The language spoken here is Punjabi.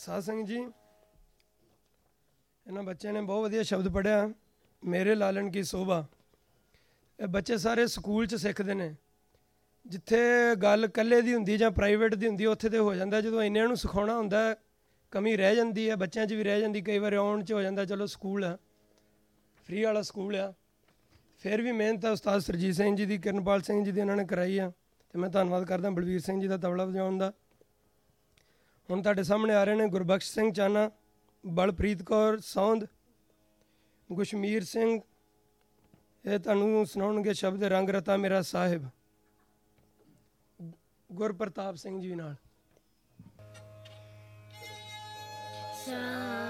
ਸਾਧ ਸੰਗਤ ਜੀ, ਇਹਨਾਂ ਬੱਚਿਆਂ ਨੇ ਬਹੁਤ ਵਧੀਆ ਸ਼ਬਦ ਪੜਿਆ ਮੇਰੇ ਲਾਲਣ ਕੀ ਸੋਭਾ। ਇਹ ਬੱਚੇ ਸਾਰੇ ਸਕੂਲ 'ਚ ਸਿੱਖਦੇ ਨੇ। ਜਿੱਥੇ ਗੱਲ ਇਕੱਲੇ ਦੀ ਹੁੰਦੀ ਜਾਂ ਪ੍ਰਾਈਵੇਟ ਦੀ ਹੁੰਦੀ, ਉੱਥੇ ਤੇ ਹੋ ਜਾਂਦਾ, ਜਦੋਂ ਇੰਨਿਆਂ ਨੂੰ ਸਿਖਾਉਣਾ ਹੁੰਦਾ, ਕਮੀ ਰਹਿ ਜਾਂਦੀ ਹੈ, ਬੱਚਿਆਂ 'ਚ ਵੀ ਰਹਿ ਜਾਂਦੀ, ਕਈ ਵਾਰ ਆਉਣ 'ਚ ਹੋ ਜਾਂਦਾ, ਚਲੋ ਸਕੂਲ ਆ ਫ੍ਰੀ ਵਾਲਾ ਸਕੂਲ ਆ। ਫਿਰ ਵੀ ਮਿਹਨਤ ਹੈ ਉਸਤਾਦ ਸਰਜੀਤ ਸਿੰਘ ਜੀ ਦੀ, ਕਿਰਨਪਾਲ ਸਿੰਘ ਜੀ ਦੀ ਇਹਨਾਂ ਨੇ ਕਰਾਈ ਆ। ਤੇ ਮੈਂ ਧੰਨਵਾਦ ਕਰਦਾ ਬਲਵੀਰ ਸਿੰਘ ਜੀ ਦਾ ਤਬਲਾ ਵਜਾਉਣ ਦਾ। ਹੁਣ ਤੁਹਾਡੇ ਸਾਹਮਣੇ ਆ ਰਹੇ ਨੇ ਗੁਰਬਖਸ਼ ਸਿੰਘ ਚਾਨਾ, ਬਲਪ੍ਰੀਤ ਕੌਰ ਸੌਂਦ, ਗੁਸ਼ਮੀਰ ਸਿੰਘ। ਇਹ ਤੁਹਾਨੂੰ ਸੁਣਾਉਣਗੇ ਸ਼ਬਦ ਰੰਗ ਰਤਾ ਮੇਰਾ ਸਾਹਿਬ। ਗੁਰਪ੍ਰਤਾਪ ਸਿੰਘ ਜੀ ਨਾਲ। ਮੇਰਾ